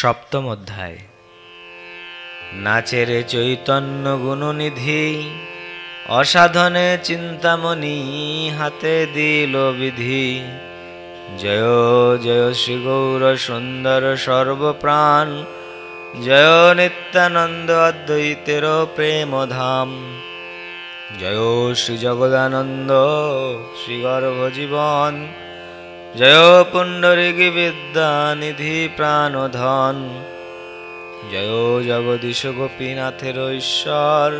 সপ্তম অধ্যায়। নাচেরে চৈতন্য গুণনিধি, অসাধনে চিন্তামণি হাতে দিল বিধি। জয় জয় শ্রী গৌর সুন্দর সর্বপ্রাণ, জয় নিত্যানন্দ অদ্বৈতের প্রেম ধাম জয় শ্রী জগদানন্দ শ্রী গর্ভ জীবন জয় পুণ্ডরিক বিদ্যা নিধি প্রাণধন। জয় জগদীশ গোপীনাথের ঈশ্বর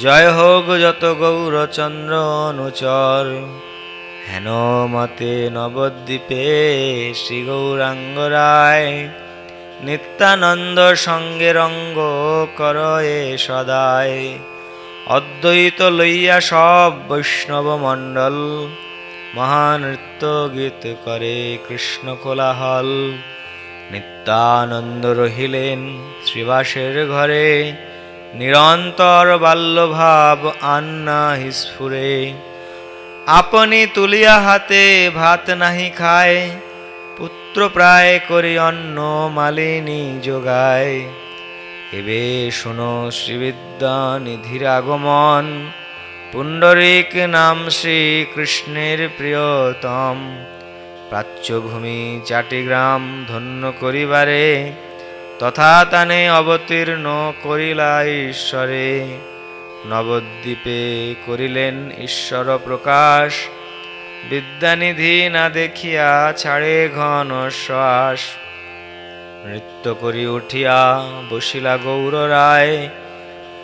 জয় হোক যত গৌরচন্দ্র অনুচর। হেন মতে নবদ্বীপে শ্রী গৌরাঙ্গ রায়, নিত্যানন্দ সঙ্গে রঙ্গ করয়ে সদায়। অদ্বৈত লইয়া সব বৈষ্ণব মণ্ডল মহানৃত্য গীত করে কৃষ্ণ কোলাহল। নিত্যানন্দ রহিলেন শ্রীবাসের ঘরে। নিরন্তর বাল্যভাব আন্না হিস্ফুরে। আপনি তুলিয়া হাতে ভাত নাহি খায়। পুত্র প্রায় করি অন্ন মালিনী যোগায়। এবে শোনো শ্রীবিদ্যা নিধির আগমন। পুণ্ডরিক নাম শ্রীকৃষ্ণের প্রিয়তম। প্রাচ্যভূমি চাটিগ্রাম ধন্য করিবারে, তথা তানে অবতীর্ণ করিলা ঈশ্বরে। নবদ্বীপে করিলেন ঈশ্বর প্রকাশ, বিদ্যানিধি না দেখিয়া ছাড়ে ঘন শ্বাস। নৃত্য করি উঠিয়া, বসিলা গৌর রায়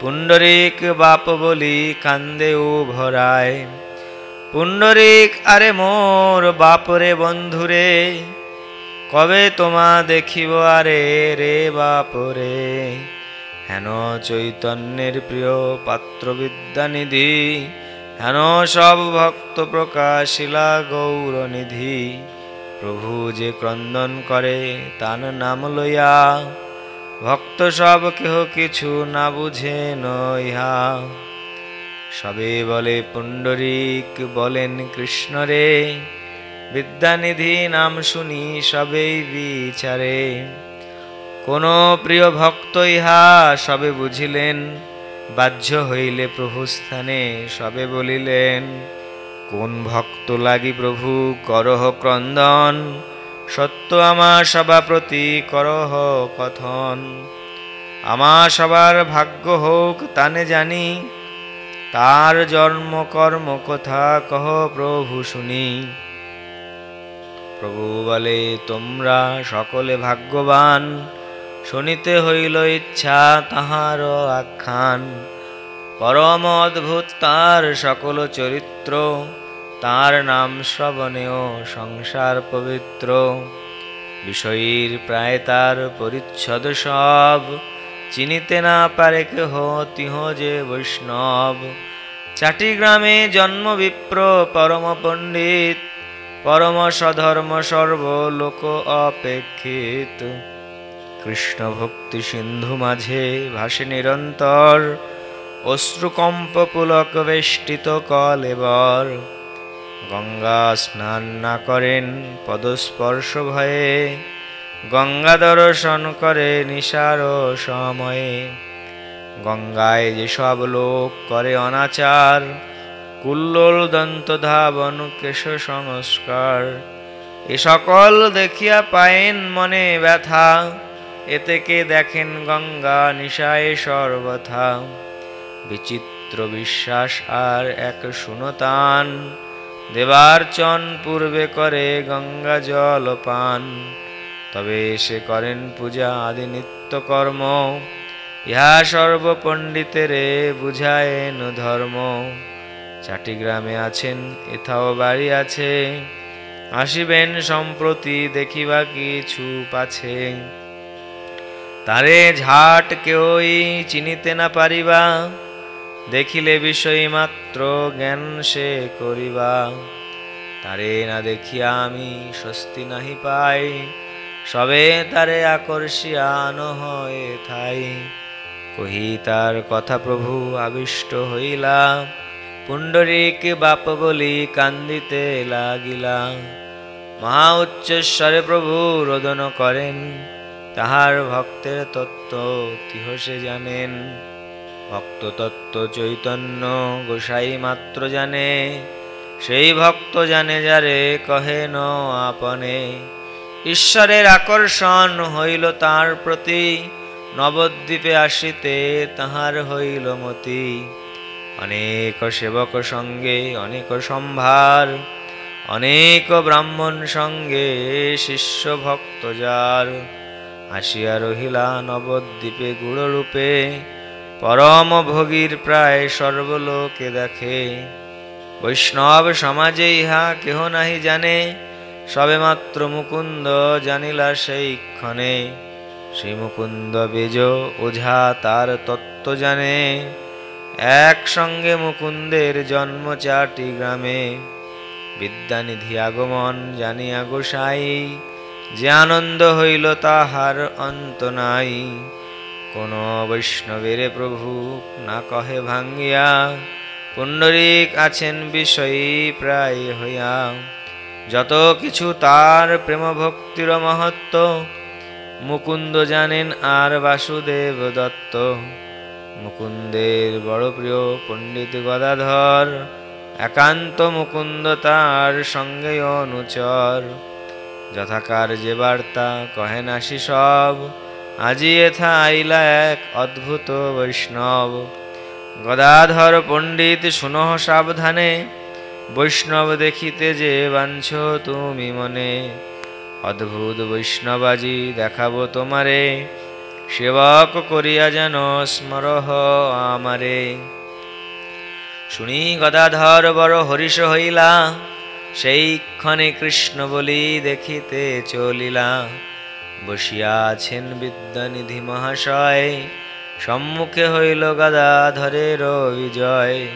পুণ্ডরিক বাপ বলি কান্দে ও ভরায়। পুণ্ডরিক, আরে মোর বাপরে বন্ধুরে, কবে তোমা দেখিব আরে রে বাপরে? হেন চৈতন্যের প্রিয় পাত্র বিদ্যানিধি হেন সব ভক্ত প্রকাশিলা গৌরনিধি। প্রভু যে ক্রন্দন করে তান নাম লইয়া ভক্ত সব কেহ কিছু না বুঝে নইহা। সবে বলে পুণ্ডরিক, বলেন কৃষ্ণরে বিদ্যানিধি নাম শুনি সবেই বিচারে। কোন প্রিয় ভক্ত ইহা সবে বুঝিলেন, বাহ্য হইলে প্রভু স্থানে সবে বলিলেন, কোন ভক্ত লাগি প্রভু করহ ক্রন্দন সত্য আমার সভা প্রতি করহ কথন। আমার সবার ভাগ্য হোক তানে জানি, তার জন্ম কর্ম কথা কহ প্রভু শুনি। প্রভু বলে, তোমরা সকলে ভাগ্যবান, শুনিতে হইল ইচ্ছা তাহার আখ্যান। পরম অদ্ভুত তার সকল চরিত্র তার নাম শ্রবণেও সংসার পবিত্র। বিষয়ীর প্রায় তার পরিচ্ছদ সব। চিনিতে না পারে কেহ, তিহ যে বৈষ্ণব। চাটি গ্রামে জন্ম বিপ্র পরম পণ্ডিত। পরম সধর্ম সর্বলোক অপেক্ষিত। কৃষ্ণ ভক্তি সিন্ধু মাঝে ভাসে নিরন্তর। অশ্রুকম্প পুলক বেষ্টিত কলেবর। গঙ্গা স্নান না করেন পদস্পর্শ ভয়ে, গঙ্গা দর্শন করে নিশার সময়ে। গঙ্গায় যেসব লোক করে অনাচার, কুল্লোল দন্ত ধাবন কেশ সংস্কার। এ সকল দেখিয়া পায়েন মনে ব্যথা, এতে কে দেখেন গঙ্গা নিশায় সর্বথা। বিচিত্র বিশ্বাস আর এক শুনতান দেবার্চন পূর্বে করে গঙ্গা জল পান। তবে সে করেন পূজা আদি নিত্যকর্ম ইহা সর্বপণ্ডিতেরে বুঝায়েন ধর্ম। চাটিগ্রামে আছেন, এথাও বাড়ি আছে। আসিবেন সম্প্রতি, দেখিবা কিছু পাছে। তারে ঝাট কেউই চিনিতে না পারিবা। দেখিলে বিষয় মাত্র জ্ঞান সে করিবা। তারে না দেখিয়া আমি স্বস্তি নাহি পাই। সবে তারে আকর্ষিয়া হয় থাই। কহি তার কথা প্রভু আবিষ্ট হইলা। পুণ্ডরিক বাপ বলি কান্দিতে লাগিলা। মহা উচ্চস্বরে প্রভু রোদন করেন। তাহার ভক্তের তত্ত্ব তিহসে জানেন। ভক্ত তত্ত্ব চৈতন্য গোসাই মাত্র জানে, সেই ভক্ত জানে যারে কহে ন আপনে। ঈশ্বরের আকর্ষণ হইল তার প্রতি, নবদ্বীপে আসিতে তাহার হইল মতি। অনেক সেবক সঙ্গে, অনেক সম্ভার, অনেক ব্রাহ্মণ সঙ্গে শিষ্য ভক্ত যার। আসিয়া রহিলা নবদ্বীপে গুড়রূপে পরম ভোগীর প্রায় সর্বলোকে দেখে। বৈষ্ণব সমাজে ইহা কেহ নাহি জানে সবে মাত্র মুকুন্দ জানিলা সেই ক্ষণে। শ্রী মুকুন্দ বেজ ওঝা তার তত্ত্ব জানে, একসঙ্গে মুকুন্দের জন্ম চারটি গ্রামে। বিদ্যানিধি আগমন জানিয়া গোসাই, যে আনন্দ হইল তাহার অন্ত নাই। কোন বৈষ্ণবের প্রভু না কহে ভাঙ্গিয়া, পুণ্ডরিক আছেন বিষয়ী প্রায় হইয়া। যত কিছু তার প্রেম ভক্তির মহত্ব, মুকুন্দ জানেন আর বাসুদেব দত্ত। মুকুন্দের বড় প্রিয় পণ্ডিত গদাধর, একান্ত মুকুন্দ তার সঙ্গে অনুচর। যথাকার যে বার্তা কহেন আসি সব আজি এথা আইলা এক অদ্ভুত বৈষ্ণব। গদাধর পণ্ডিত, শুনহ সাবধানে, বৈষ্ণব দেখিতে যে বাঞ্ছ তুমি মনে। অদ্ভুত বৈষ্ণবাজি দেখাবো তোমারে, সেবক করিয়া যেন স্মরহ আমারে। শুনি গদাধর, বড় হরিষ হইলা সেই ক্ষণে কৃষ্ণ বলি দেখিতে চলিলা। বসিয়া আছেন বিদ্যানিধি মহাশয়। সম্মুখে হইল গদাধরের বিজয়।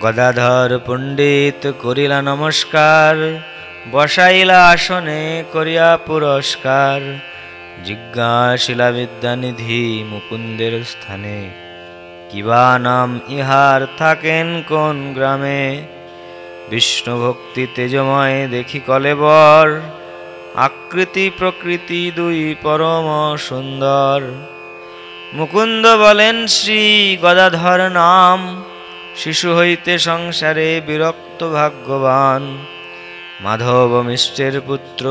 গদাধর পণ্ডিত করিলা নমস্কার, বসাইলা আসনে করিয়া পুরস্কার। জিজ্ঞাসিলা বিদ্যানিধি মুকুন্দের স্থানে, কিবা নাম ইহার থাকেন কোন গ্রামে? বিষ্ণু ভক্তি তেজময় দেখি কলেবর। আকৃতি প্রকৃতি দুই পরম সুন্দর। মুকুন্দ বলেন, শ্রী গদাধর নাম, শিশু হইতে সংসারে বিরক্ত ভাগ্যবান। মাধব মিষ্টের পুত্র,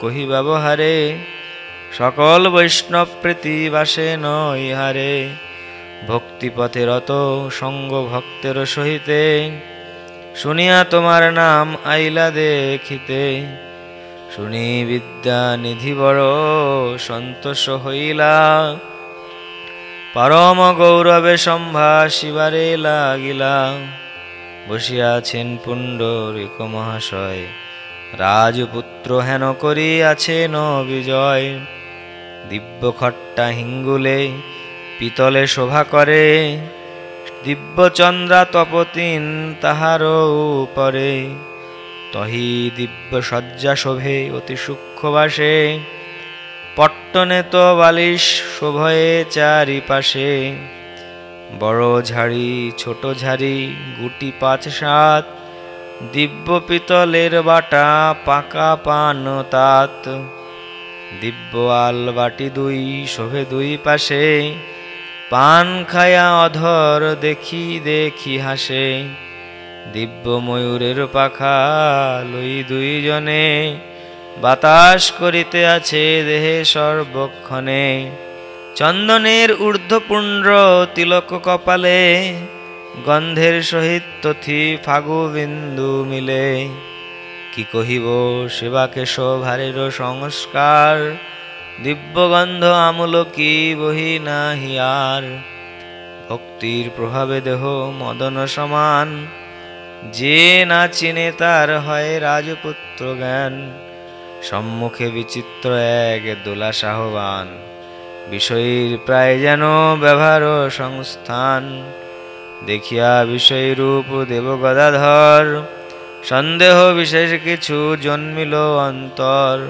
কহি ব্যবহারে, সকল বৈষ্ণব প্রীতি বাসে নইহারে ভক্তিপথে রত সঙ্গ ভক্তের সহিতে, শুনিয়া তোমার নাম আইলা দেখিতে। শুনি বিদ্যা নিধি বড় সন্তোষ হইলা। পরম গৌরবে সম্ভাসিবারে লাগিলা। বসিয়াছেন পুণ্ডরিক মহাশয়, রাজপুত্র হেন করিয়াছেন বিজয় দিব্য খট্টা হিঙ্গুলে পিতলে শোভা করে দিব্য চন্দ্রা তপতিন তাহার উপরে। তহি দিব্য শয্যা শোভে অতি সূক্ষ্মবাসে। পট্টনে তো বালিশ শোভয়ে চারিপাশে। বড় ঝাড়ি, ছোট ঝাড়ি, গুটি পাঁচ সাত। দিব্য পিতলের বাটা পাকা পান তাত। দিব্য আল বাটি দুই শোভে দুই পাশে। পান খায়া অধর দেখি দেখি হাসে। দিব্য ময়ূরের পাখা লই দুইজনে বাতাস করিতে আছে দেহে সর্বক্ষণে। চন্দনের ঊর্ধ্বপুণ্ড তিলক কপালে গন্ধের সহিত তথি ফাগু বিন্দু মিলে। কি কহিব সেবাকে শোভারের সংস্কার? দিব্যগন্ধ আমূল কি বহি নাহি আর? ভক্তির প্রভাবে দেহ মদন সমান। যে না চিনে তার হয় রাজপুত্র জ্ঞান। সম্মুখে বিচিত্র এক দোলা সাহবান বিষয়ীর প্রায় যেন ব্যবহার সংস্থান। দেখিয়া বিষয় রূপ দেব গদাধর সন্দেহ বিশেষ কিছু জন্মিল অন্তর।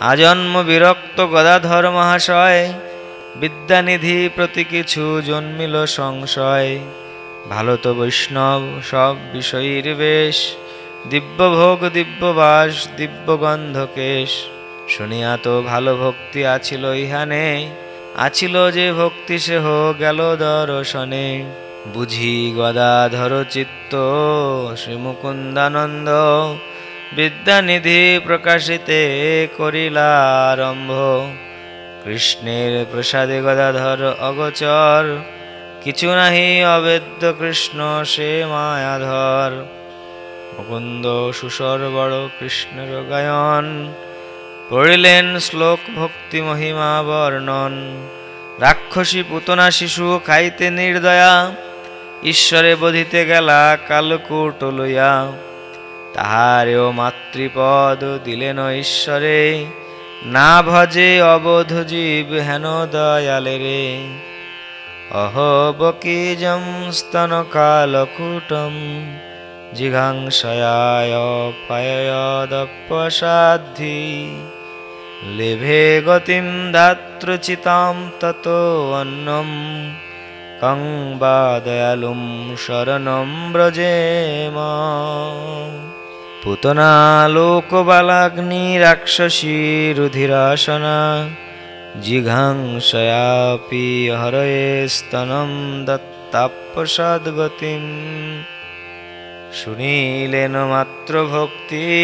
আজন্ম বিরক্ত গদাধর মহাশয়। বিদ্যানিধি প্রতি কিছু জন্মিল সংশয়। ভালো তো বৈষ্ণব, সব বিষয়ীর বেশ। দিব্যভোগ, দিব্যবাস, দিব্যগন্ধকেশ। শুনিয়া তো ভালো ভক্তি আছিল ইহানে। আছিল যে ভক্তি সেহ গেল দর্শনে। বুঝি গদাধর চিত্ত, শ্রীমুকুন্দানন্দ বিদ্যানিধি প্রকাশিতে করিলা আরম্ভ কৃষ্ণের প্রসাদে গদাধর অগচর কিছু নাহি, অবেদ্য কৃষ্ণ সে মায়াধর। মুকুন্দ সুসর বড় কৃষ্ণের গায়ন, পড়িলেন শ্লোক ভক্তি মহিমা বর্ণন। রাক্ষসী পুতনা শিশু খাইতে নির্দয়া, ঈশ্বরে বধিতে গেলা কালকুট লইয়া। তাহারেও মাতৃপদ দিলেন ঈশ্বরে, না ভজে অবোধ জীব হেন দয়ালে রে অহবকিজম স্তন কালকুটম জিঘাংসয়ায় পায়দপসাদ্ধি লেভে গতিম ধাত্রচিতাম তত অন্নম কং বা দয়ালুম শরণম ব্রজেম হরয়ে স্তনম দত্তাপ্রসাদগতিম শুনিলেন মাত্র ভক্তি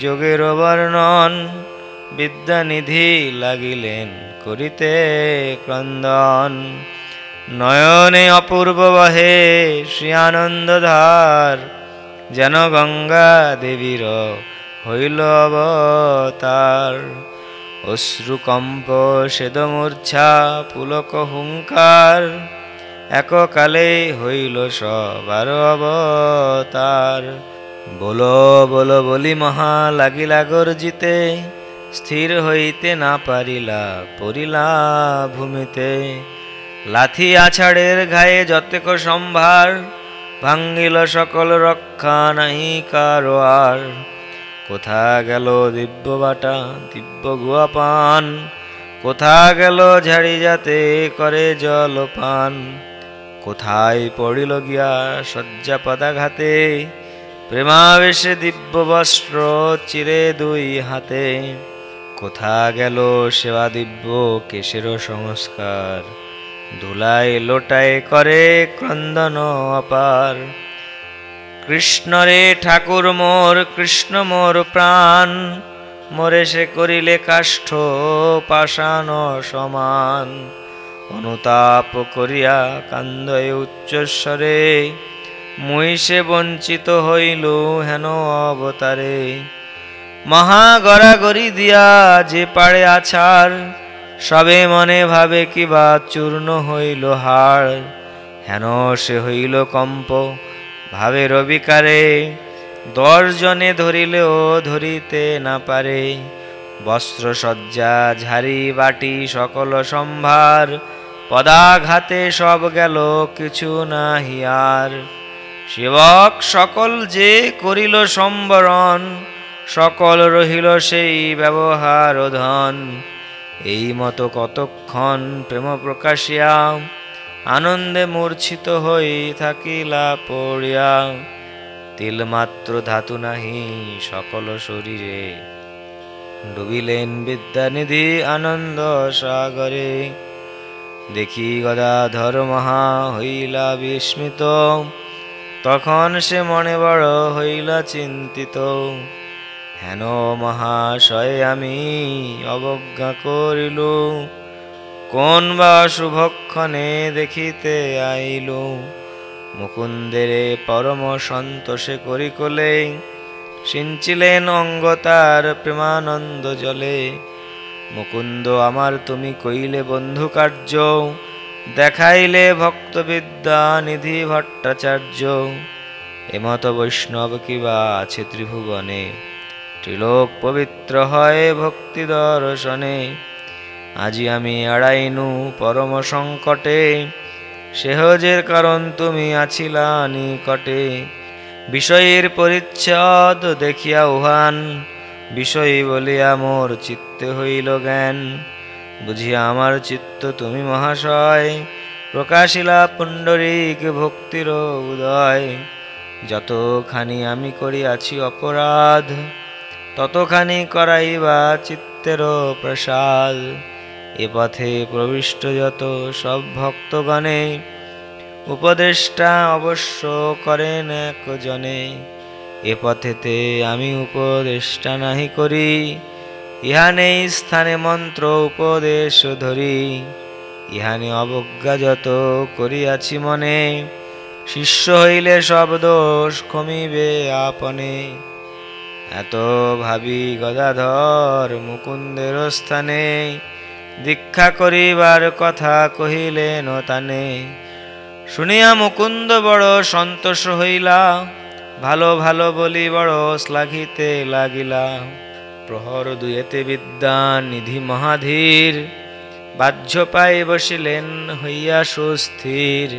যোগের বর্ণন বিদ্যানিধি লাগিলেন করিতে ক্রন্দন নয়নে অপূর্ব বহে শ্রী আনন্দধার যেন গঙ্গা দেবীর হইল অবতার অশ্রুকম্প, সেদমূর্ছা, পুলক হুঙ্কার, এককালে হইল সবার অবতার। বলো বলো, বলি মহা, লাগিলা গর্জিতে, স্থির হইতে না পারিলা, পড়িলা ভূমিতে। লাথি আছাড়ের ঘায়ে যতেক সম্ভার, ভাঙ্গিল সকল রক্ষা নাহি কারও আর। কোথা গেল দিব্য বাটা দিব্য গুয়া পান কোথা গেল ঝাড়ি যাতে করে জল জলপান? কোথায় পড়িল গিয়া শয্যা পদাঘাতে? প্রেমাবেশে দিব্য বস্ত্র চিরে দুই হাতে। কোথা গেল সেবা দিব্য কেশের সংস্কার? ধুলাই লোটায় করে ক্রন্দন অপার। কৃষ্ণরে ঠাকুর মোর, কৃষ্ণ মোর প্রাণ। মোরে সে করিলে কাষ্ঠ পাষাণ সমান। অনুতাপ করিয়া কান্দয়ে উচ্চস্বরে, মুই সে বঞ্চিত হইল হেন অবতারে। মহা গড়াগড়ি দিয়া যে পাড়ে আছার সবে মনে ভাবে কিবা চূর্ণ হইল হাড়। হেন সে হইল কম্প ভাবের বিকারে দশজনে ধরিলেও ধরিতে না পারে। বস্ত্র সজ্জা ঝাড়ি, বাটি, সকল সম্ভার, পদাঘাতে সব গেল, কিছু না হিয়ার সেবক সকল যে করিল সম্বরণ, সকল রহিল সেই ব্যবহার ধন এই মতো কতক্ষণ প্রেম প্রকাশিয়া আনন্দে মূর্ছিত হই থাকিলা পড়িয়া। তিলমাত্র ধাতু নাহি সকল শরীরে। ডুবিলেন বিদ্যানিধি আনন্দ সাগরে। দেখি গদাধর মহা হইলা বিস্মিত। তখন সে মনে বড় হইলা চিন্তিত। হেন মহাশয় আমি অবজ্ঞা করিল কোন বা শুভক্ষণে দেখিতে আইল? মুকুন্দেরে পরম সন্তোষে করি কোলে সিঞ্চিলেন অঙ্গ তার প্রেমানন্দ জলে। মুকুন্দ, আমার তুমি কইলে বন্ধু কার্য, দেখাইলে ভক্তবিদ্যা নিধি ভট্টাচার্য। এমত বৈষ্ণব কিবা আছে ত্রিভুবনে? ত্রিলোক পবিত্র হয় ভক্তি দর্শনে। আজি আমি এড়াইনু পরম সংকটে। সেহজের কারণ তুমি আছিলা নিকটে। বিষয়ের পরিচ্ছদ দেখিয়া উহান, বিষয় বলিয়া মোর চিত্তে হইল জ্ঞান। বুঝিয়া আমার চিত্ত তুমি মহাশয়, প্রকাশিলা পুণ্ডরিক ভক্তির উদয়। যতখানি আমি করিয়াছি অপরাধ, ততখানি করাইবা চিত্তেরও প্রসাদ। এ পথে প্রবিষ্ট যত সব ভক্তগণে, উপদেষ্টা অবশ্য করেন একজনে, এ পথেতে আমি উপদেষ্টা নাহি করি, ইহা নেই স্থানে মন্ত্র উপদেশ ধরি ইহানে অবজ্ঞা যত করিয়াছি মনে, শিষ্য হইলে সব দোষ কমিবে আপনে। এত ভাবি গদাধর মুকুন্দের স্থানে দীক্ষা করিবার কথা কহিলেন তানে। শুনিয়া মুকুন্দ বড় সন্তোষ হইলা, ভালো ভালো বলি বড় শ্লাঘিতে লাগিলা। প্রহর দুয়েতে বিদ্যা নিধি মহাধীর, বাহ্য পাই বসিলেন হইয়া সুস্থির।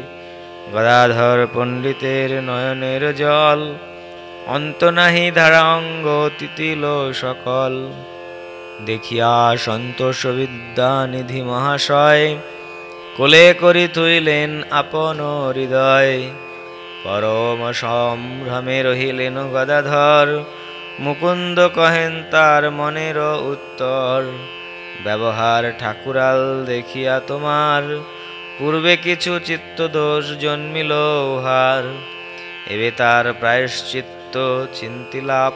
গদাধর পণ্ডিতের নয়নের জল, অন্ত নাহি ধারা অঙ্গ তিতিল সকল। দেখিয়া সন্তোষ বিদ্যা নিধি মহাশয়, কোলে করি তুইলেন আপন হৃদয়। পরম সম্ভ্রমে রহিলেন গদাধর, মুকুন্দ কহেন তার মনের উত্তর। ব্যবহার ঠাকুরাল দেখিয়া তোমার, পূর্বে কিছু চিত্তদোষ জন্মিল উহার। এবে তার প্রায়শ্চিত্ত চিন্তিলা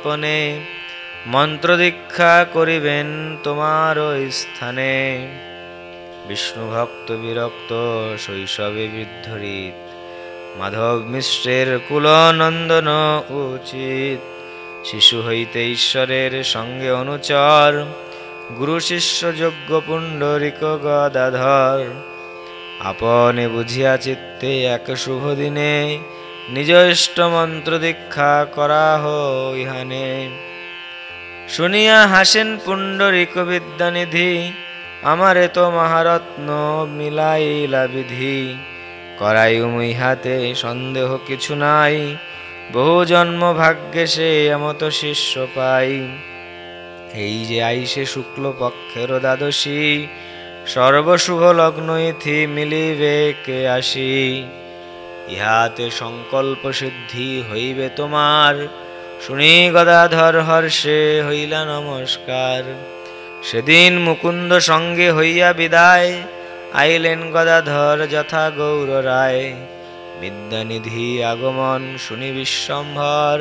আপনে মন্ত্র দীক্ষা করিবেন তোমার স্থানে। বিষ্ণু ভক্ত বিরক্ত শৈশবে বৃদ্ধরিত, মাধব মিশ্রের কুলনন্দন উচিত। শিশু হইতে ঈশ্বরের সঙ্গে অনুচর, গুরু শিষ্য যোগ্য পুণ্ডরিক গদাধর। আপনে বুঝিয়া চিত্তে এক শুভ দিনে, নিজ ইষ্ট মন্ত্র দীক্ষা করা ইহানে। শুনিয়া হাসেন পুণ্ডরিক বিদ্যানিধি আমারে তো মহারত্ন মিলাইলা বিধি। করাই ইহাতে সন্দেহ কিছু নাই, বহু জন্ম ভাগ্যে সে এমত শিষ্য পাই। এই যে আইসে শুক্ল পক্ষের দ্বাদশী, সর্বশুভ লগ্ন ইথি মিলিবে কে আসি। ইহাতে সংকল্প সিদ্ধি হইবে তোমার শুনি গদাধর হর্ষে হইলা নমস্কার। সেদিন মুকুন্দ সঙ্গে হইয়া বিদায়, আইলেন গদাধর যথা গৌর রায়। বিদ্যানিধি আগমন শুনি বিশ্বম্ভর,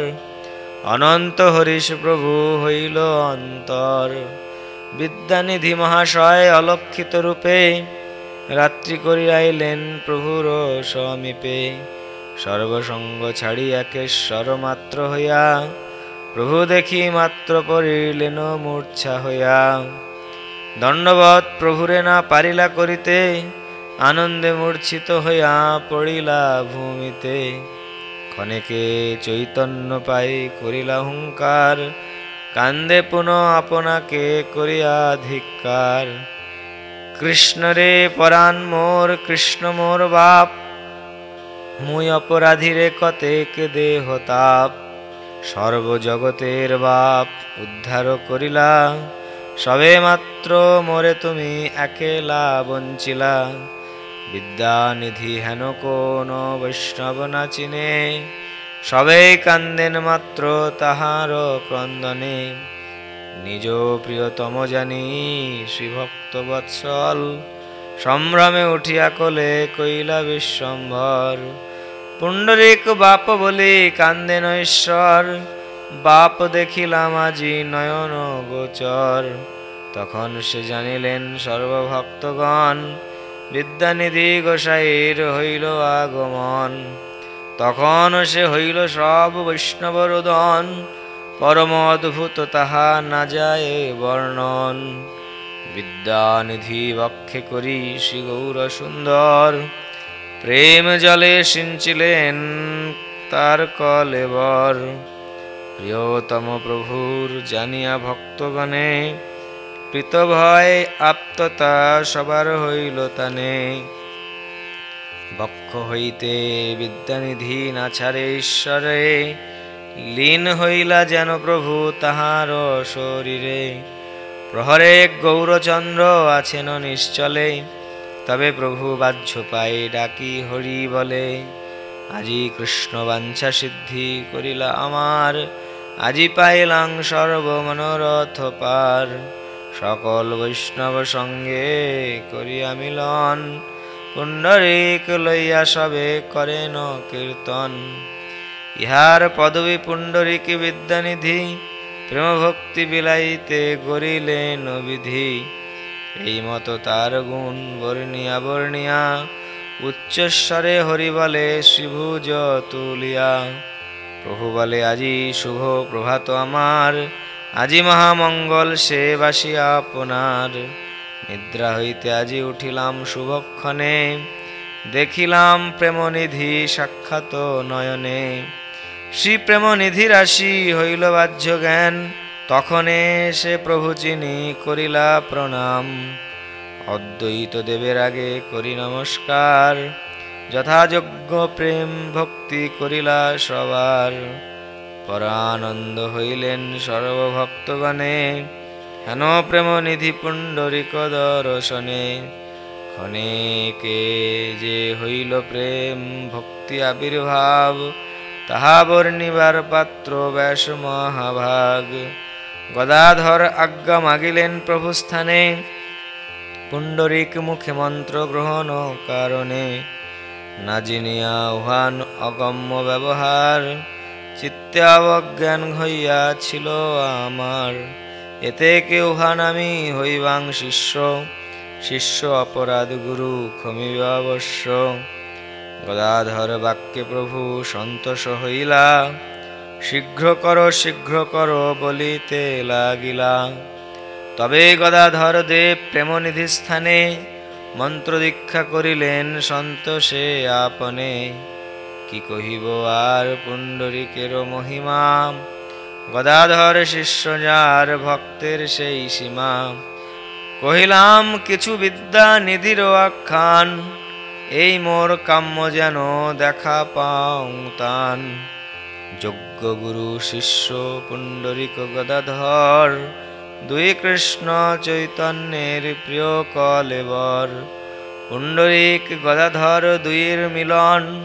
অনন্ত হরিশ প্রভু হইল অন্তর। বিদ্যানিধি মহাশয় অলক্ষিত রূপে, রাত্রি করি আইলেন প্রভুর সমীপে সর্বসঙ্গ ছাড়ি একেশ্বর মাত্র হইয়া, প্রভু দেখি মাত্র পড়িলেন মূর্ছা হইয়া। দণ্ডবৎ প্রভুরে না পারিলা করিতে, আনন্দে মূর্ছিত হইয়া পড়িলা ভূমিতে। ক্ষণেকে চৈতন্য পাই করিলা হুঙ্কার, কান্দে পুনঃ আপনাকে করিয়া ধিক্কার। কৃষ্ণরে পরাণ মোর, কৃষ্ণ মোর বাপ মুই অপরাধীরে কতেক দেহ তাপ সর্বজগতের বাপ উদ্ধার করিলা। সবে মাত্র মোরে তুমি একেলা বঞ্চিলা। বিদ্যানিধি হেন কোন বৈষ্ণব না চিনে। সবেই কান্দেন মাত্র তাহার ক্রন্দনে। নিজ প্রিয়তম জানি শ্রীভক্ত বৎসল। সম্ভ্রমে উঠিয়া কোলে কইলা, বিশ্বম্ভর, পুণ্ডরিক বাপ বলি কান্দেন ঈশ্বর, বাপ দেখিলাম আজি নয়ন গোচর। তখন সে জানিলেন, সর্বভক্তগণ, বিদ্যানিধি গোসাইর হইল আগমন। তখন সে হইল সব বৈষ্ণব রোদন পরম অদ্ভুত তাহা না যায় বর্ণন। বিদ্যানিধি বক্ষে করি শ্রী গৌর সুন্দর। প্রেম জলে সিঞ্চিলেন তার কলেবর প্রিয়তম প্রভুর জানিয়া ভক্তগণে প্রীত ভয় আপ্ততা সবার হইল তানে। বক্ষ হইতে বিদ্যানিধি না ছাড়ে ঈশ্বরে, লীন হইলা যেন প্রভু তাহার শরীরে। প্রহরে গৌরচন্দ্র আছেন নিশ্চলে, তবে প্রভু বাহ্য পাই ডাকি হরি বলে। আজি কৃষ্ণ বাঞ্ছা সিদ্ধি করিলা আমার, আজি পাইলাং সর্বমনোরথ পার। সকল বৈষ্ণব সঙ্গে করিয়া মিলন, পুণ্ডরিক লইয়া সবে করেন কীর্তন। ইহার পদবী পুণ্ডরিক বিদ্যানিধি প্রেম ভক্তি বিলাইতে গরিলেন বিধি এই মতো তার গুণ বর্ণিয়া বর্ণিয়া, উচ্চস্বরে হরি বলে শ্রীভুজ তুলিয়া। প্রভু বলে আজি শুভ প্রভাত আমার, আজি মহামঙ্গল সে বাসিয়া আপনার। নিদ্রা হইতে আজি উঠিলাম শুভক্ষণে, দেখিলাম প্রেমনিধি সাক্ষাৎ নয়নে। শ্রী প্রেমনিধি রাশি হইল বাহ্য জ্ঞান, তখনে সে প্রভু চিনি করিলা প্রণাম। অদ্বৈত দেবের আগে করি নমস্কার, যথাযোগ্য প্রেম ভক্তি করিলা সবার। পরানন্দ হইলেন সর্বভক্তগণে, হেন প্রেম নিধি পুণ্ডরিক দর্শনে। ক্ষণেকে যে হইল প্রেম, ভক্তি আবির্ভাব তাহা বর্ণিবার পাত্র ব্যাস মহাভাগ। গদাধর আজ্ঞা মাগিলেন প্রভু স্থানে পুণ্ডরিক মুখে মন্ত্র গ্রহণ কারণে। না জিনিয়া উহান অগম্য ব্যবহার। চিত্তে অবজ্ঞান হইয়াছিল আমার। এতে কেউ উহান আমি হইবাং শিষ্য। শিষ্য অপরাধ গুরু ক্ষমিব অবশ্য গদাধর বাক্যে প্রভু সন্তোষ হইলা, শীঘ্র কর শীঘ্র কর বলিতে লাগিলা। তবে গদাধর দেব প্রেমনিধি স্থানে, মন্ত্র দীক্ষা করিলেন সন্তোষে আপনে। কি কহিব আর পুণ্ডরিকের মহিমা? গদাধর শিষ্য যার ভক্তের সেই সীমা। কহিলাম, কিছু বিদ্যা নিধির আখ্যান। এই মোর কাম্য যেন দেখা পাও তান। যোগ্য গুরু, শিষ্য, পুণ্ডরিক, গদাধর, দুই কৃষ্ণ চৈতন্যের প্রিয় কলেবর। পুণ্ডরিক, গদাধর দুইয়ের মিলন,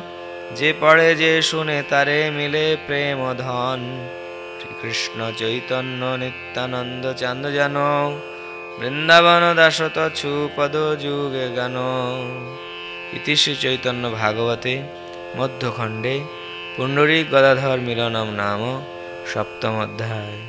যে পড়ে, যে শুনে তারে মিলে প্রেম ধন শ্রীকৃষ্ণ চৈতন্য নিত্যানন্দ চান্দ জান, বৃন্দাবন দাসত ছু পদ যুগে গান। ইতি শ্রী চৈতন্য ভাগবতে মধ্যখণ্ডে পুণ্ডরী গদাধর মিলনম নাম সপ্তম অধ্যায়।